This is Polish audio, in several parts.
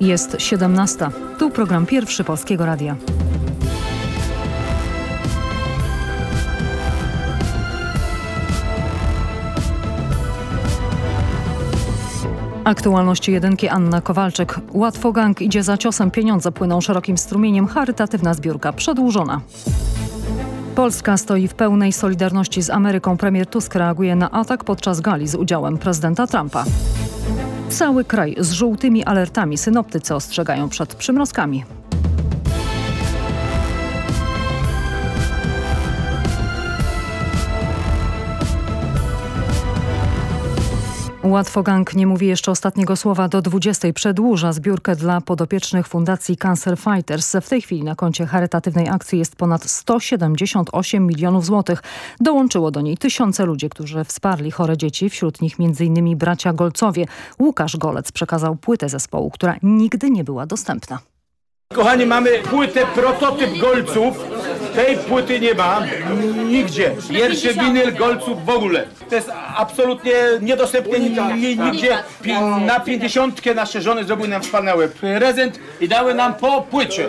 Jest 17. Tu program pierwszy Polskiego Radia. Aktualności jedynki Anna Kowalczyk. Łatwo gang idzie za ciosem, pieniądze płyną szerokim strumieniem, charytatywna zbiórka przedłużona. Polska stoi w pełnej solidarności z Ameryką. Premier Tusk reaguje na atak podczas gali z udziałem prezydenta Trumpa. Cały kraj z żółtymi alertami. Synoptycy ostrzegają przed przymrozkami. Łatwo Gang nie mówi jeszcze ostatniego słowa. Do 20 przedłuża zbiórkę dla podopiecznych Fundacji Cancer Fighters. W tej chwili na koncie charytatywnej akcji jest ponad 178 milionów złotych. Dołączyło do niej tysiące ludzi, którzy wsparli chore dzieci, wśród nich m.in. bracia Golcowie. Łukasz Golec przekazał płytę zespołu, która nigdy nie była dostępna. Kochani, mamy płytę prototyp Golców. Tej płyty nie ma nigdzie. Pierwszy winyl Golców w ogóle. To jest absolutnie niedostępne ni- nigdzie. Na pięćdziesiątkę nasze żony zrobiły nam wspaniały prezent i dały nam po płycie.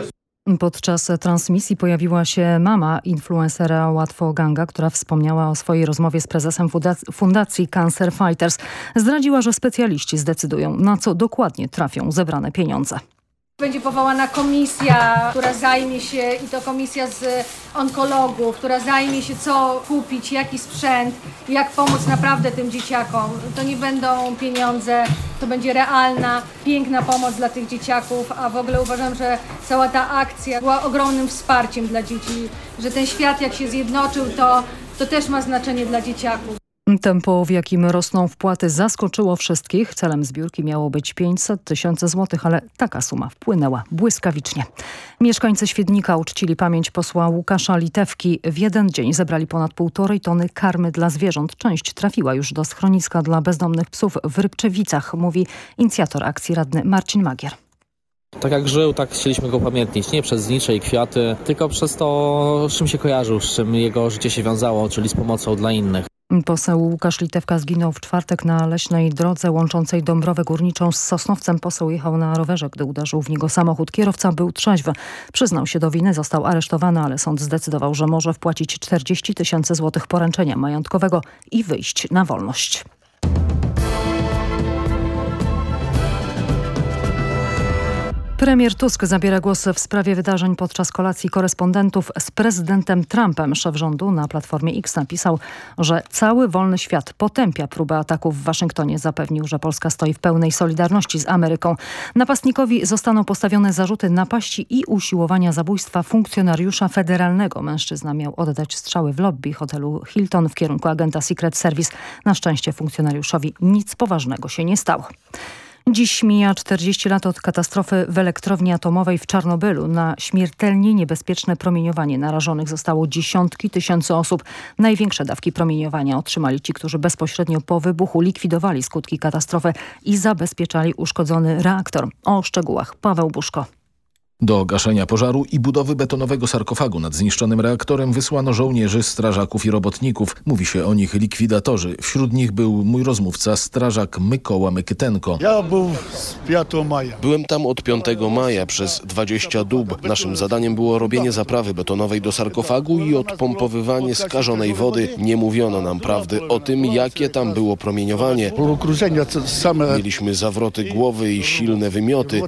Podczas transmisji pojawiła się mama influencera Łatwo Ganga, która wspomniała o swojej rozmowie z prezesem fundac- Fundacji Cancer Fighters. Zdradziła, że specjaliści zdecydują, na co dokładnie trafią zebrane pieniądze. Będzie powołana komisja, która zajmie się, i to komisja z onkologów, która zajmie się co kupić, jaki sprzęt, jak pomóc naprawdę tym dzieciakom. To nie będą pieniądze, to będzie realna, piękna pomoc dla tych dzieciaków, a w ogóle uważam, że cała ta akcja była ogromnym wsparciem dla dzieci, że ten świat jak się zjednoczył, to, to też ma znaczenie dla dzieciaków. Tempo, w jakim rosną wpłaty zaskoczyło wszystkich. Celem zbiórki miało być 500 tysięcy złotych, ale taka suma wpłynęła błyskawicznie. Mieszkańcy Świdnika uczcili pamięć posła Łukasza Litewki. W jeden dzień zebrali ponad półtorej tony karmy dla zwierząt. Część trafiła już do schroniska dla bezdomnych psów w Rybczewicach, mówi inicjator akcji radny Marcin Magier. Tak jak żył, tak chcieliśmy go upamiętnić. Nie przez znicze i kwiaty, tylko przez to, z czym się kojarzył, z czym jego życie się wiązało, czyli z pomocą dla innych. Poseł Łukasz Litewka zginął w czwartek na leśnej drodze łączącej Dąbrowę Górniczą z Sosnowcem. Poseł jechał na rowerze, gdy uderzył w niego samochód. Kierowca był trzeźwy. Przyznał się do winy, został aresztowany, ale sąd zdecydował, że może wpłacić 40 tysięcy złotych poręczenia majątkowego i wyjść na wolność. Premier Tusk zabiera głos w sprawie wydarzeń podczas kolacji korespondentów z prezydentem Trumpem. Szef rządu na Platformie X napisał, że cały wolny świat potępia próbę ataków w Waszyngtonie. Zapewnił, że Polska stoi w pełnej solidarności z Ameryką. Napastnikowi zostaną postawione zarzuty napaści i usiłowania zabójstwa funkcjonariusza federalnego. Mężczyzna miał oddać strzały w lobby hotelu Hilton w kierunku agenta Secret Service. Na szczęście funkcjonariuszowi nic poważnego się nie stało. Dziś mija 40 lat od katastrofy w elektrowni atomowej w Czarnobylu. Na śmiertelnie niebezpieczne promieniowanie narażonych zostało dziesiątki tysięcy osób. Największe dawki promieniowania otrzymali ci, którzy bezpośrednio po wybuchu likwidowali skutki katastrofy i zabezpieczali uszkodzony reaktor. O szczegółach Paweł Buszko. Do gaszenia pożaru i budowy betonowego sarkofagu nad zniszczonym reaktorem wysłano żołnierzy, strażaków i robotników. Mówi się o nich likwidatorzy. Wśród nich był mój rozmówca, strażak Mykoła Mykytenko. Ja był z 5 maja. Byłem tam od 5 maja przez 20 dób. Naszym zadaniem było robienie zaprawy betonowej do sarkofagu i odpompowywanie skażonej wody. Nie mówiono nam prawdy o tym, jakie tam było promieniowanie. Mieliśmy zawroty głowy i silne wymioty.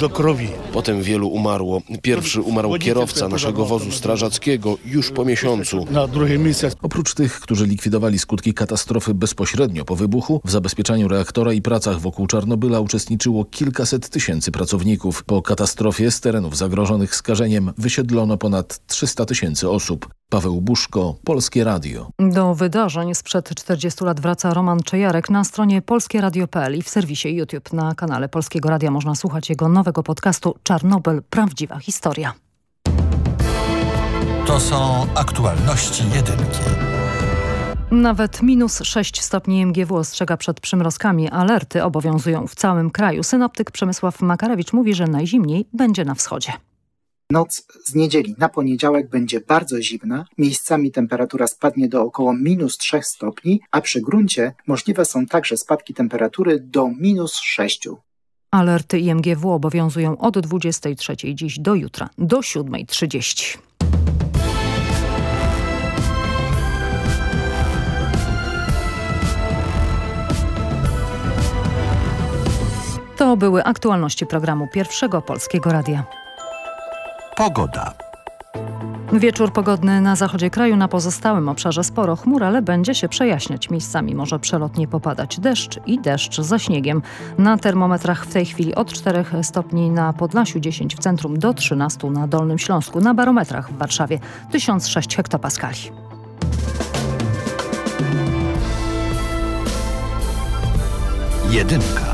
Do krowi. Potem wielu umarło. Pierwszy umarł kierowca naszego wozu strażackiego już po miesiącu. Na drugie miejsce Oprócz tych, którzy likwidowali skutki katastrofy bezpośrednio po wybuchu, w zabezpieczaniu reaktora i pracach wokół Czarnobyla uczestniczyło kilkaset tysięcy pracowników. Po katastrofie z terenów zagrożonych skażeniem wysiedlono ponad 300 tysięcy osób. Paweł Buszko, Polskie Radio. Do wydarzeń sprzed 40 lat wraca Roman Czejarek na stronie polskieradio.pl i w serwisie YouTube na kanale Polskiego Radia można słuchać jego nowego podcastu Czarnobyl – Prawdziwa Historia. To są aktualności jedynki. Nawet minus 6 stopni MGW ostrzega przed przymrozkami. Alerty obowiązują w całym kraju. Synoptyk Przemysław Makarewicz mówi, że najzimniej będzie na wschodzie. Noc z niedzieli na poniedziałek będzie bardzo zimna, miejscami temperatura spadnie do około minus 3 stopni, a przy gruncie możliwe są także spadki temperatury do minus 6. Alerty IMGW obowiązują od 23 dziś do jutra, do 7.30. To były aktualności programu Pierwszego Polskiego Radia. Pogoda. Wieczór pogodny na zachodzie kraju, na pozostałym obszarze sporo chmur, ale będzie się przejaśniać. Miejscami może przelotnie popadać deszcz i deszcz ze śniegiem. Na termometrach w tej chwili od 4 stopni na Podlasiu, 10 w centrum do 13 na Dolnym Śląsku. Na barometrach w Warszawie 1006 hektopaskali. Jedynka.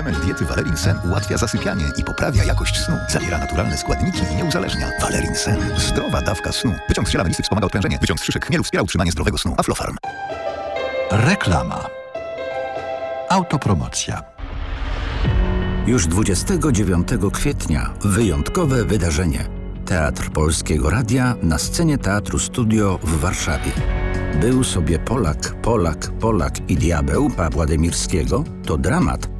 Suplement diety Valerin Sen ułatwia zasypianie i poprawia jakość snu. Zawiera naturalne składniki i nie uzależnia. Valerin Sen. Zdrowa dawka snu. Wyciąg z ziela melisy wspomaga odprężenie. Wyciąg z szyszek chmielu wspiera utrzymanie zdrowego snu. Aflofarm. Reklama. Autopromocja. Już 29 kwietnia wyjątkowe wydarzenie. Teatr Polskiego Radia na scenie Teatru Studio w Warszawie. Był sobie Polak, Polak, Polak i diabeł Pawła Demirskiego to dramat,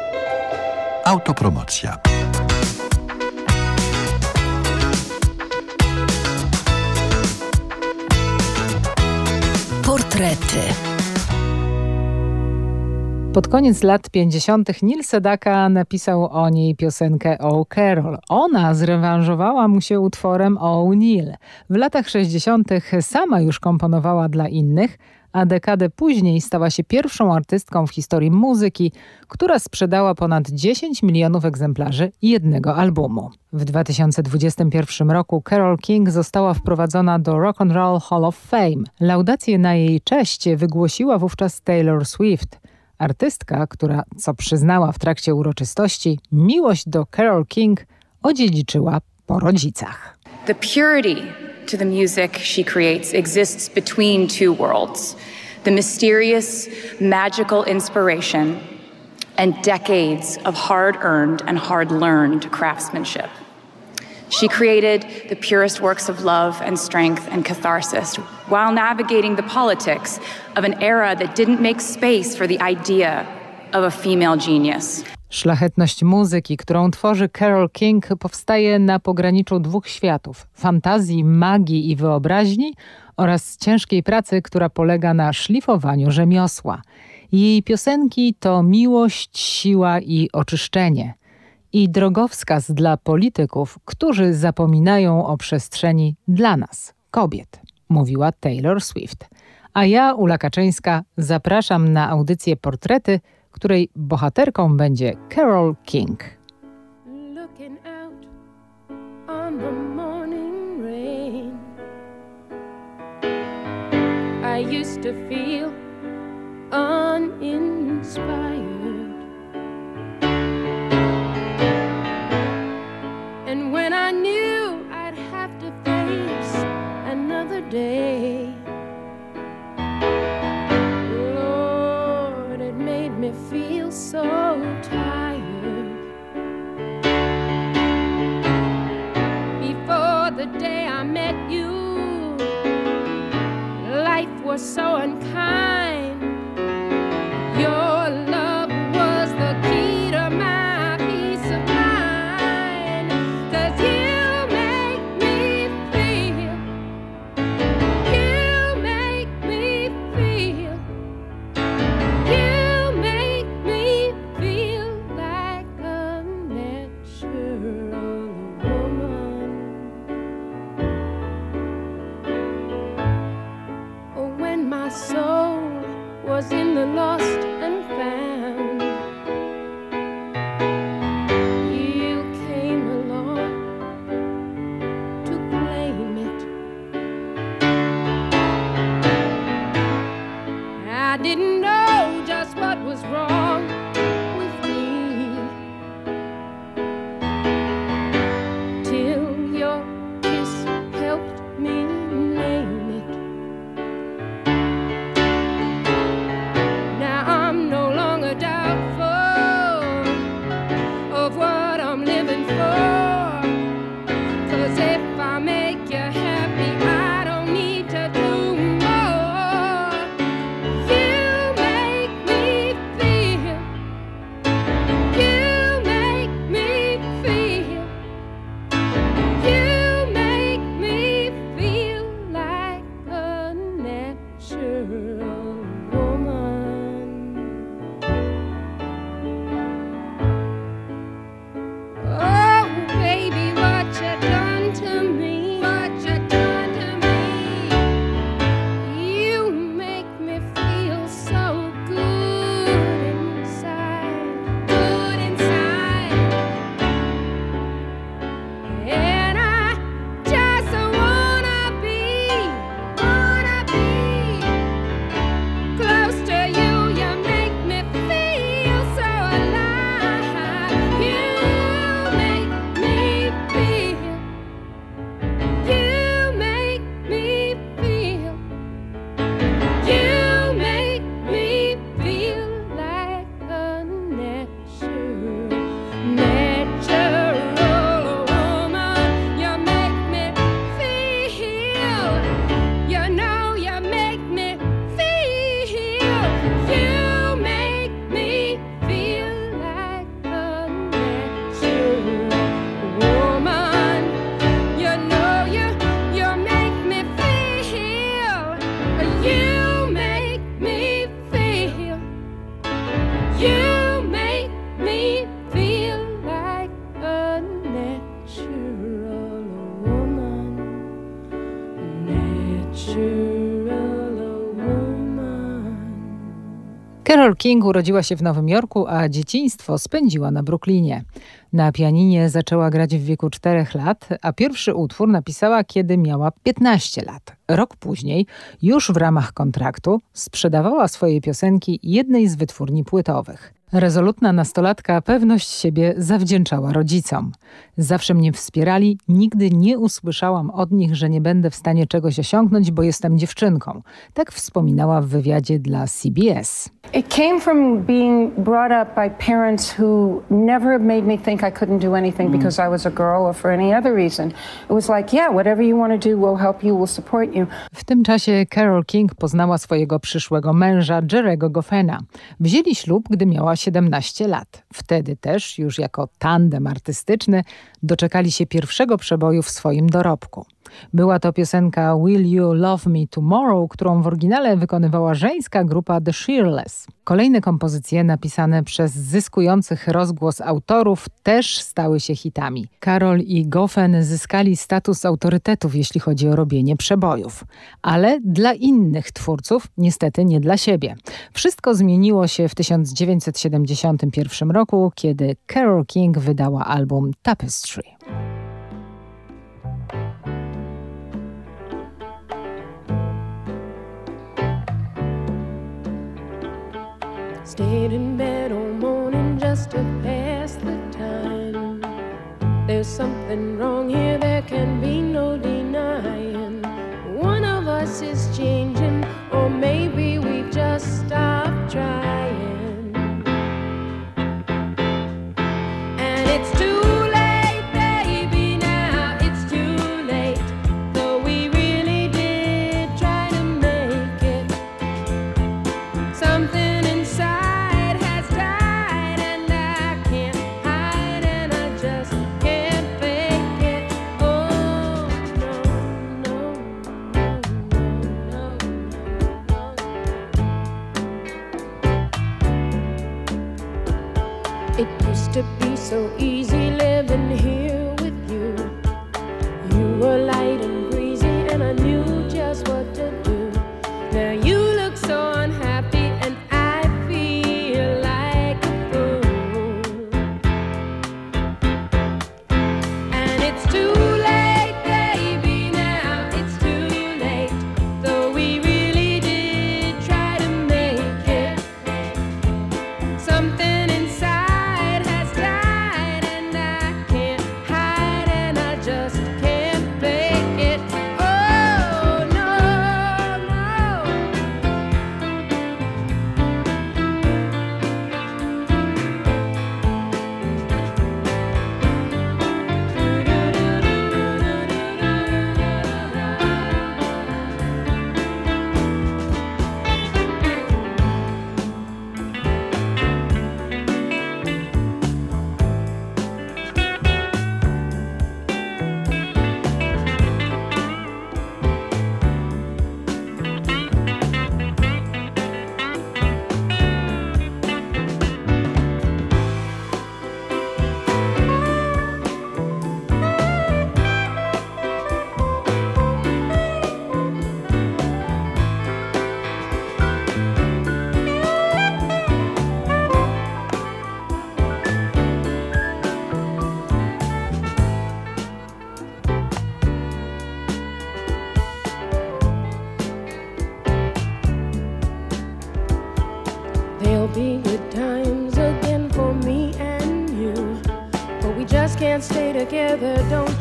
Autopromocja. Portrety. Pod koniec lat 50. Neil Sedaka napisał o niej piosenkę O Carol. Ona zrewanżowała mu się utworem O Neil. W latach 60. sama już komponowała dla innych, a dekadę później stała się pierwszą artystką w historii muzyki, która sprzedała ponad 10 milionów egzemplarzy jednego albumu. W 2021 roku Carol King została wprowadzona do Rock and Roll Hall of Fame. Laudację na jej cześć wygłosiła wówczas Taylor Swift. Artystka, która, co przyznała w trakcie uroczystości, miłość do Carol King odziedziczyła po rodzicach. The purity to the music she creates exists between two worlds. The mysterious, magical inspiration and decades of hard-earned and hard-learned craftsmanship. She created the purest works of love and strength and catharsis while navigating the politics of an era that didn't make space for the idea of a female genius. Szlachetność muzyki, którą tworzy Carol King, powstaje na pograniczu dwóch światów fantazji, magii i wyobraźni oraz ciężkiej pracy, która polega na szlifowaniu rzemiosła. Jej piosenki to miłość, siła i oczyszczenie. I drogowskaz dla polityków, którzy zapominają o przestrzeni dla nas, kobiet, mówiła Taylor Swift. A ja, Ula Kaczyńska, zapraszam na audycję Portrety, której bohaterką będzie Carol King. And when I knew I'd have to face another day me feel so tired. Before the day I met you Life was so unkind Carol King urodziła się w Nowym Jorku, a dzieciństwo spędziła na Brooklynie. Na pianinie zaczęła grać w wieku 4 lat, a pierwszy utwór napisała, kiedy miała 15 lat. Rok później, już w ramach kontraktu, sprzedawała swoje piosenki jednej z wytwórni płytowych. Rezolutna nastolatka pewność siebie zawdzięczała rodzicom. Zawsze mnie wspierali, nigdy nie usłyszałam od nich, że nie będę w stanie czegoś osiągnąć, bo jestem dziewczynką. Tak wspominała w wywiadzie dla CBS. It came from being brought up by parents who never made me think I couldn't do anything because I was a girl or for any other reason. It was like, yeah, whatever you want to do, we'll help you, we'll support you. W tym czasie Carol King poznała swojego przyszłego męża, Jerego Goffena. Wzięli ślub, gdy miała 17 lat. Wtedy też, już jako tandem artystyczny, doczekali się pierwszego przeboju w swoim dorobku. Była to piosenka Will You Love Me Tomorrow, którą w oryginale wykonywała żeńska grupa The Shearless. Kolejne kompozycje napisane przez zyskujących rozgłos autorów też stały się hitami. Karol i Goffen zyskali status autorytetów, jeśli chodzi o robienie przebojów. Ale dla innych twórców, niestety nie dla siebie. Wszystko zmieniło się w 1971 roku, kiedy Carole King wydała album Tapestry. Stayed in bed all morning just to pass the time. There's something wrong here, there can be no denying. One of us is changing, so easy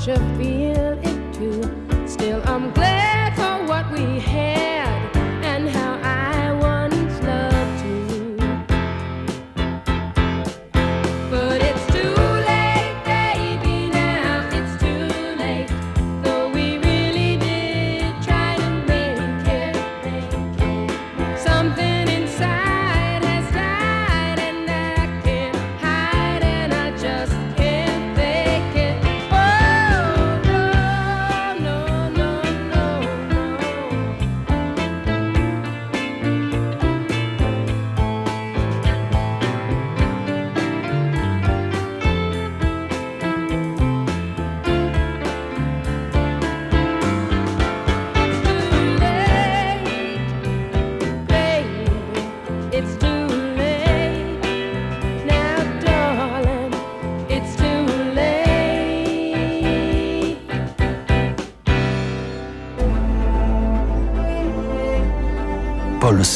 such a.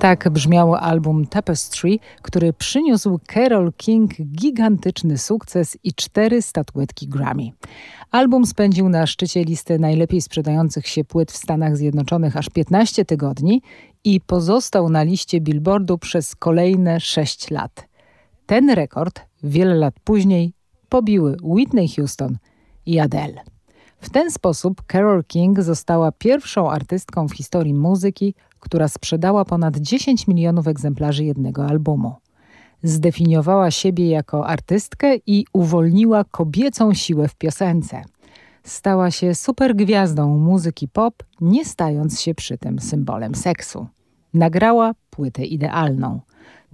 Tak brzmiał album Tapestry, który przyniósł Carol King gigantyczny sukces i cztery statuetki Grammy. Album spędził na szczycie listy najlepiej sprzedających się płyt w Stanach Zjednoczonych aż 15 tygodni i pozostał na liście Billboardu przez kolejne 6 lat. Ten rekord wiele lat później pobiły Whitney Houston i Adele. W ten sposób Carol King została pierwszą artystką w historii muzyki, która sprzedała ponad 10 milionów egzemplarzy jednego albumu. Zdefiniowała siebie jako artystkę i uwolniła kobiecą siłę w piosence. Stała się supergwiazdą muzyki pop, nie stając się przy tym symbolem seksu. Nagrała płytę idealną,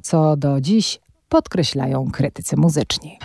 co do dziś podkreślają krytycy muzyczni.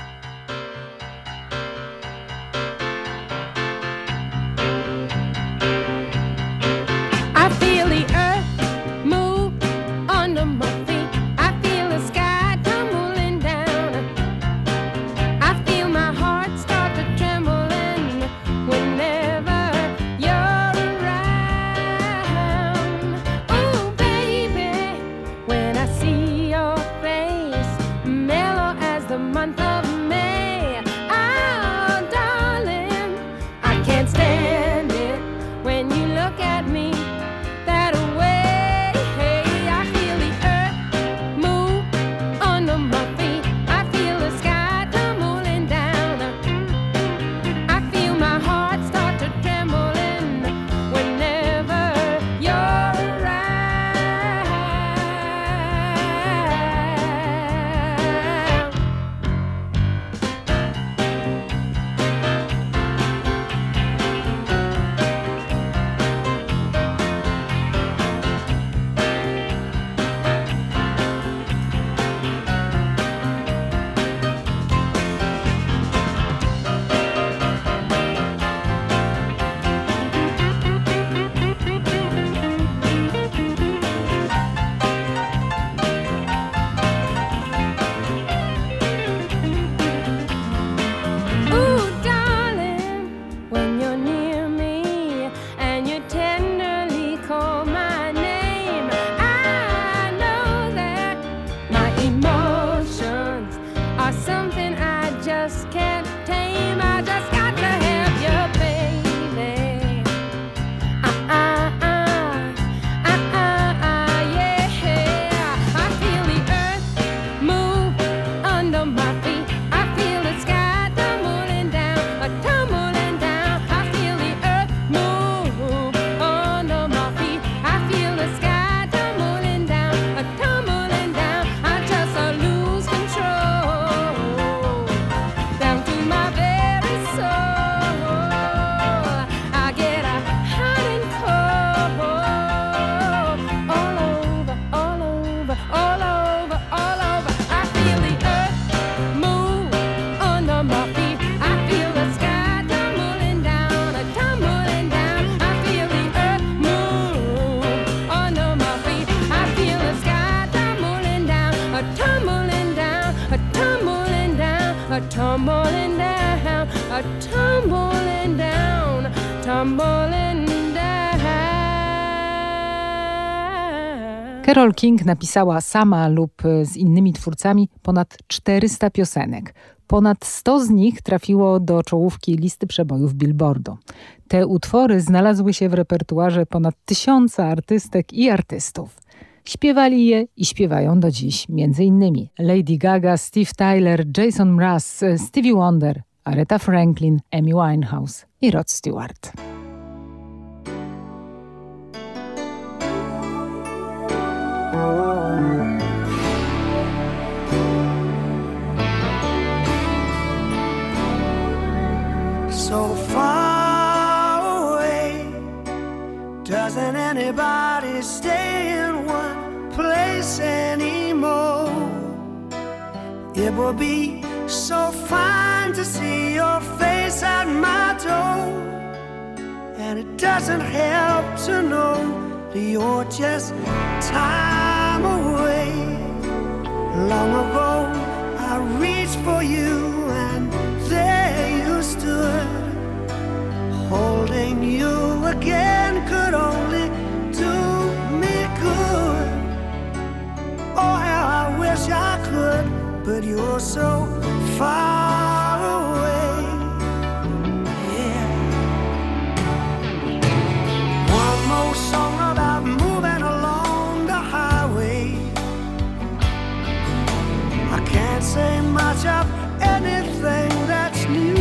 Are tumbling down, tumbling down. Carol King napisała sama lub z innymi twórcami ponad 400 piosenek. Ponad 100 z nich trafiło do czołówki listy przebojów Billboardu. Te utwory znalazły się w repertuarze ponad tysiąca artystek i artystów. Śpiewali je i śpiewają do dziś m.in. Lady Gaga, Steve Tyler, Jason Mraz, Stevie Wonder, Aretha Franklin, Amy Winehouse i Rod Stewart. so far away. Doesn't anybody stay in one place anymore? It will be so fine to see your face at my door. And it doesn't help to know that you're just time away. Long ago, I reached for you, and there you stood. Holding you again could only do me good. Oh, how I wish I could, but you're so far away. Yeah. One more song about moving along the highway. I can't say much of anything that's new.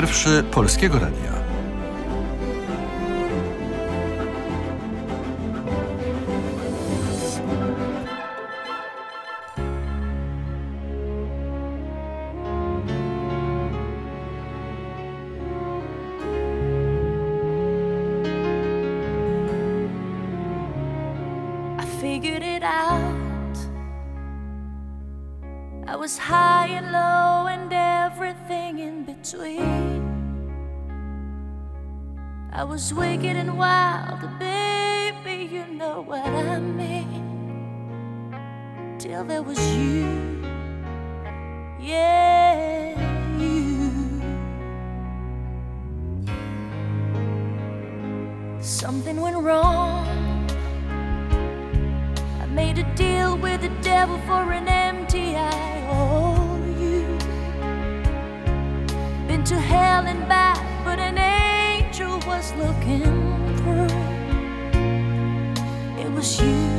pierwszy Polskiego Radia. figured it out. I was high and low. I was wicked and wild, baby, you know what I mean. Till there was you, yeah. ah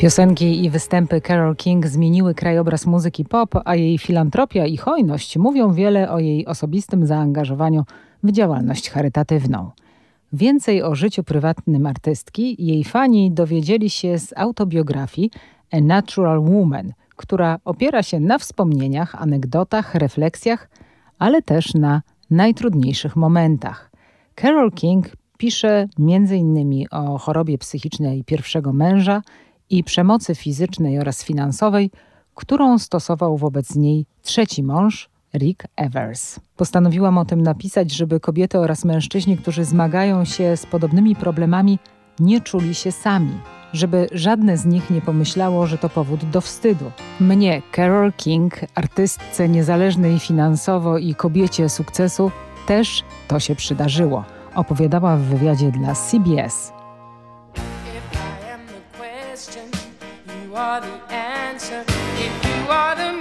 Piosenki i występy Carole King zmieniły krajobraz muzyki pop, a jej filantropia i hojność mówią wiele o jej osobistym zaangażowaniu w działalność charytatywną. Więcej o życiu prywatnym artystki jej fani dowiedzieli się z autobiografii A Natural Woman, która opiera się na wspomnieniach, anegdotach, refleksjach, ale też na najtrudniejszych momentach. Carole King pisze m.in. o chorobie psychicznej pierwszego męża i przemocy fizycznej oraz finansowej, którą stosował wobec niej trzeci mąż, Rick Evers. Postanowiłam o tym napisać, żeby kobiety oraz mężczyźni, którzy zmagają się z podobnymi problemami, nie czuli się sami, żeby żadne z nich nie pomyślało, że to powód do wstydu. Mnie, Carol King, artystce niezależnej finansowo i kobiecie sukcesu, też to się przydarzyło, opowiadała w wywiadzie dla CBS. Are the answer. If you are the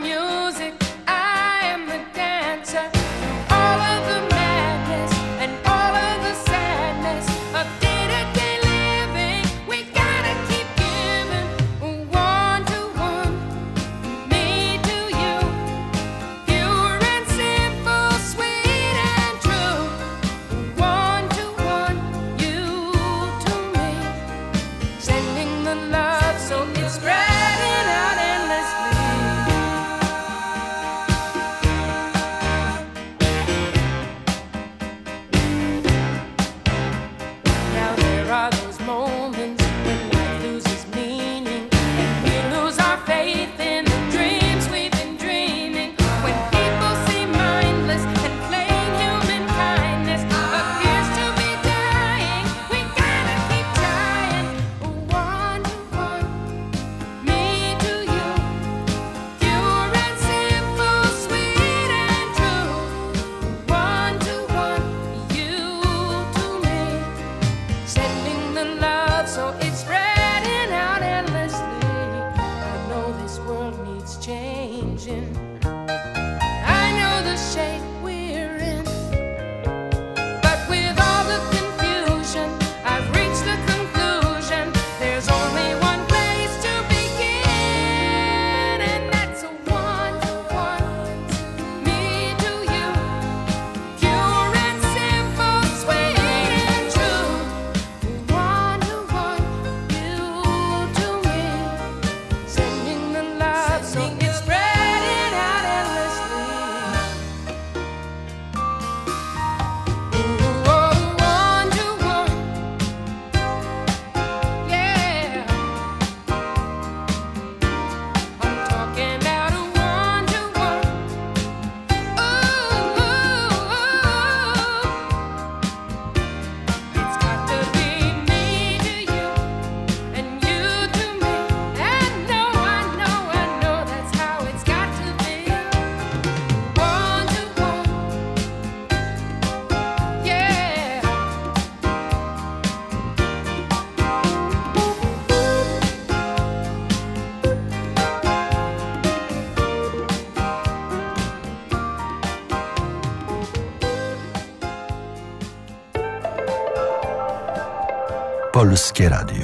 Polskie Radio.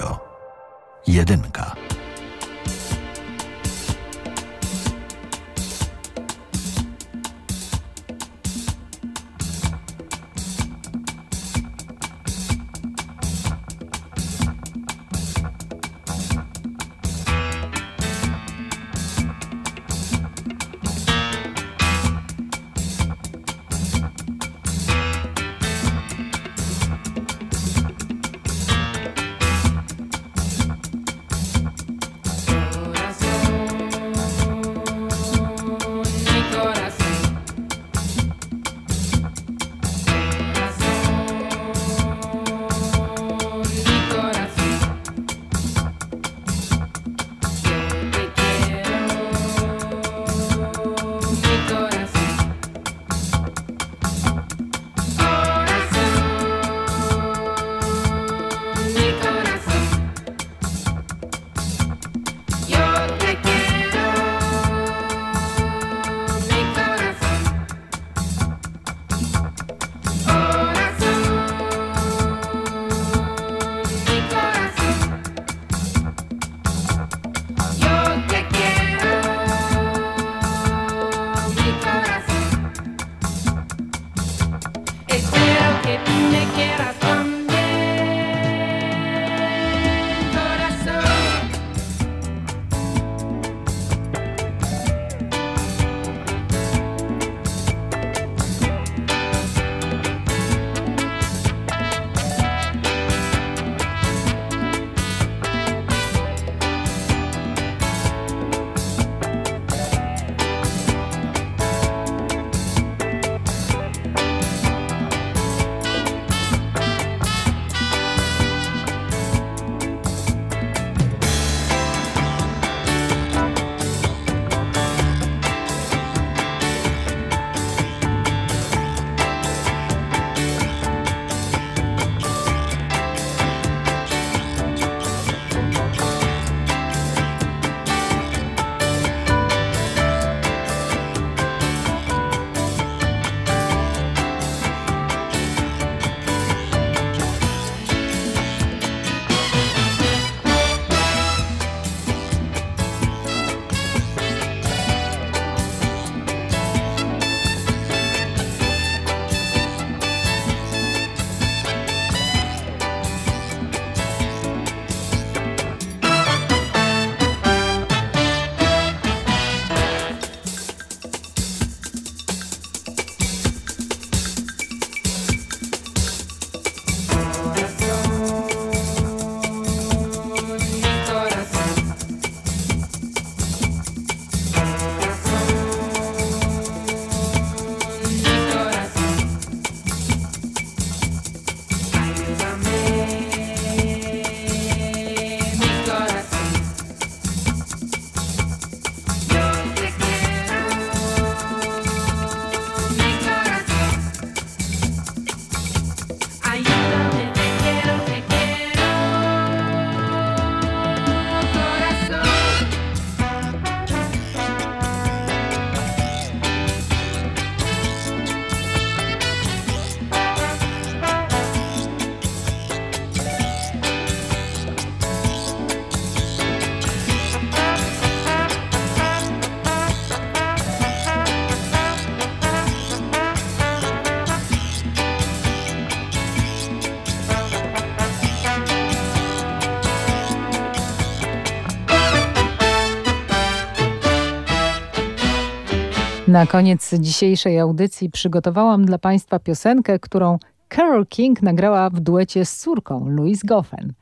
Na koniec dzisiejszej audycji przygotowałam dla Państwa piosenkę, którą Carol King nagrała w duecie z córką Louise Goffen.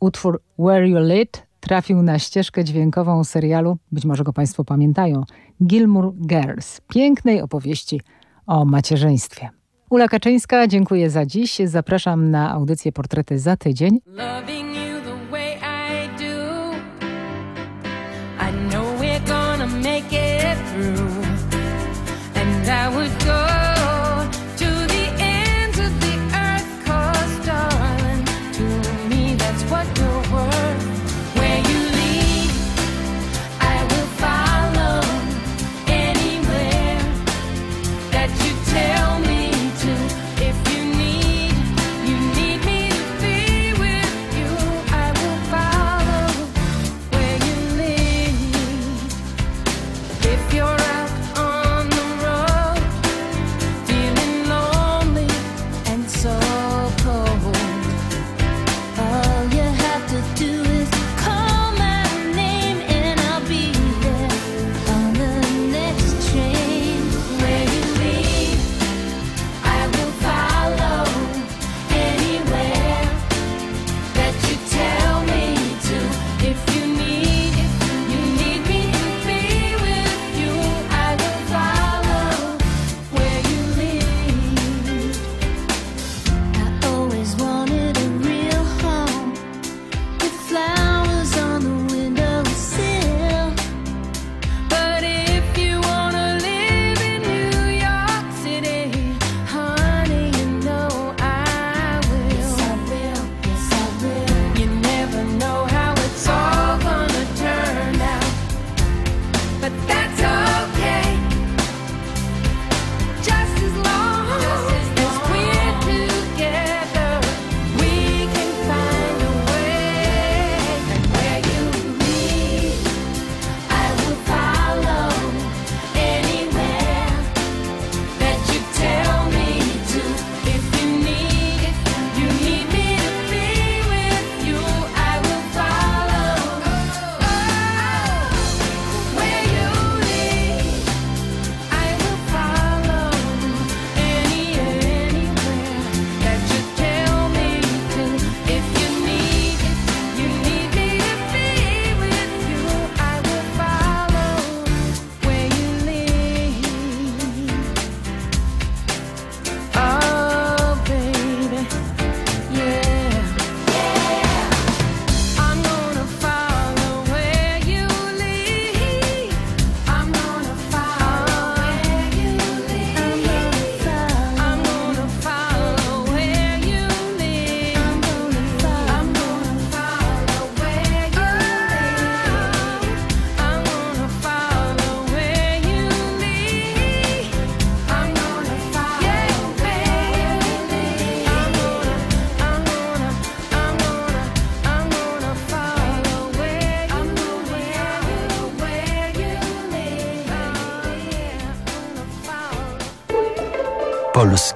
Utwór Where You Lit trafił na ścieżkę dźwiękową serialu, być może go Państwo pamiętają, Gilmore Girls, pięknej opowieści o macierzyństwie. Ula Kaczyńska, dziękuję za dziś. Zapraszam na audycję Portrety za tydzień. Loving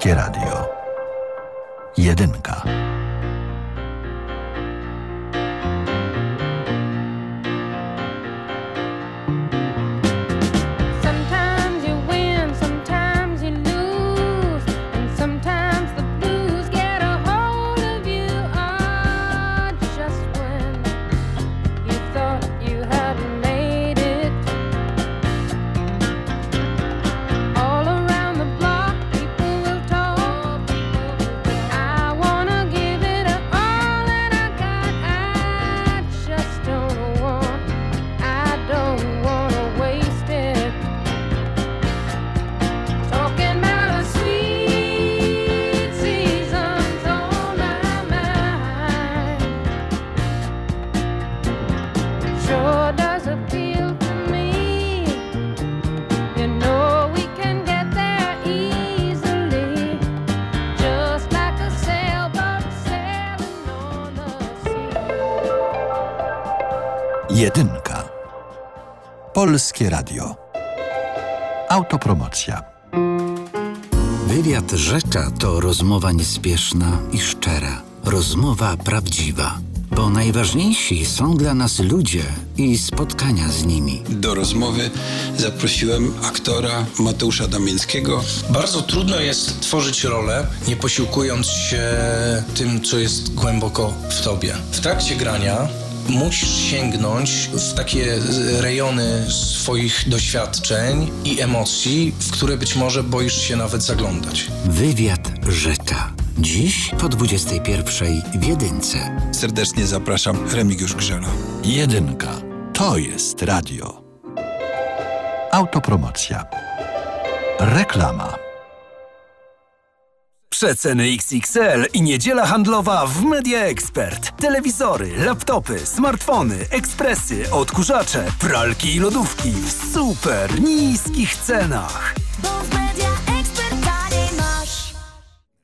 quiera Polskie Radio. Autopromocja. Wywiad Rzecza to rozmowa niespieszna i szczera. Rozmowa prawdziwa. Bo najważniejsi są dla nas ludzie i spotkania z nimi. Do rozmowy zaprosiłem aktora Mateusza Damińskiego. Bardzo trudno jest tworzyć rolę, nie posiłkując się tym, co jest głęboko w tobie. W trakcie grania musisz sięgnąć w takie rejony swoich doświadczeń i emocji, w które być może boisz się nawet zaglądać. Wywiad Żyta. Dziś po 21 w Jedynce. Serdecznie zapraszam Remigiusz Grzela. Jedynka. To jest radio. Autopromocja. Reklama. Przeceny XXL i niedziela handlowa w Media Expert. Telewizory, laptopy, smartfony, ekspresy, odkurzacze, pralki i lodówki w super niskich cenach.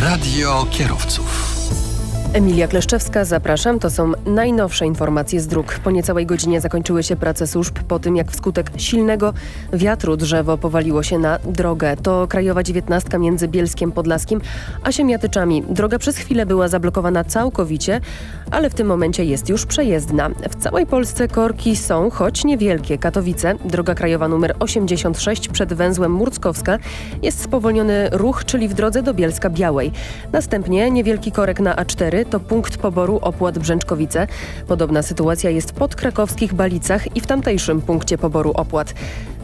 Radio kierowców. Emilia Kleszczewska, zapraszam. To są najnowsze informacje z dróg. Po niecałej godzinie zakończyły się prace służb po tym, jak wskutek silnego wiatru drzewo powaliło się na drogę. To krajowa dziewiętnastka między Bielskiem Podlaskim a Siemiatyczami. Droga przez chwilę była zablokowana całkowicie, ale w tym momencie jest już przejezdna. W całej Polsce korki są, choć niewielkie. Katowice, droga krajowa nr 86 przed węzłem Murckowska jest spowolniony ruch, czyli w drodze do Bielska Białej. Następnie niewielki korek na A4 to punkt poboru opłat Brzęczkowice. Podobna sytuacja jest pod krakowskich Balicach i w tamtejszym punkcie poboru opłat.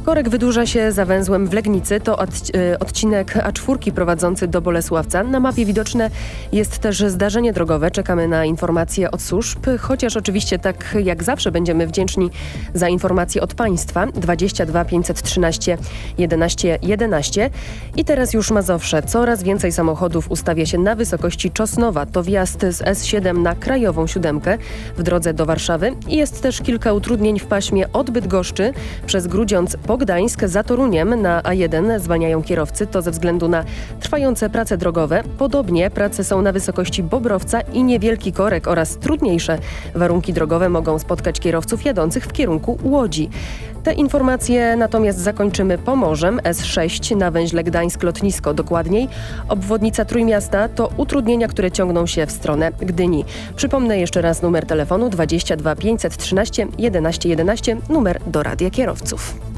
Korek wydłuża się za węzłem w Legnicy, to e, odcinek A4 prowadzący do Bolesławca. Na mapie widoczne jest też zdarzenie drogowe. Czekamy na informacje od służb, chociaż oczywiście tak jak zawsze będziemy wdzięczni za informacje od Państwa. 22 513 11 11. I teraz już Mazowsze. Coraz więcej samochodów ustawia się na wysokości Czosnowa. To wjazd z S7 na Krajową Siódemkę w drodze do Warszawy. Jest też kilka utrudnień w paśmie od Bydgoszczy przez Grudziądz po Gdańsk za Toruniem na A1 zwalniają kierowcy. To ze względu na trwające prace drogowe. Podobnie prace są na wysokości Bobrowca i niewielki korek oraz trudniejsze warunki drogowe mogą spotkać kierowców jadących w kierunku Łodzi. Te informacje natomiast zakończymy Pomorzem S6 na węźle Gdańsk-Lotnisko. Dokładniej obwodnica Trójmiasta to utrudnienia, które ciągną się w stronę Gdyni. Przypomnę jeszcze raz numer telefonu 22 513 11 11, numer do Radia Kierowców.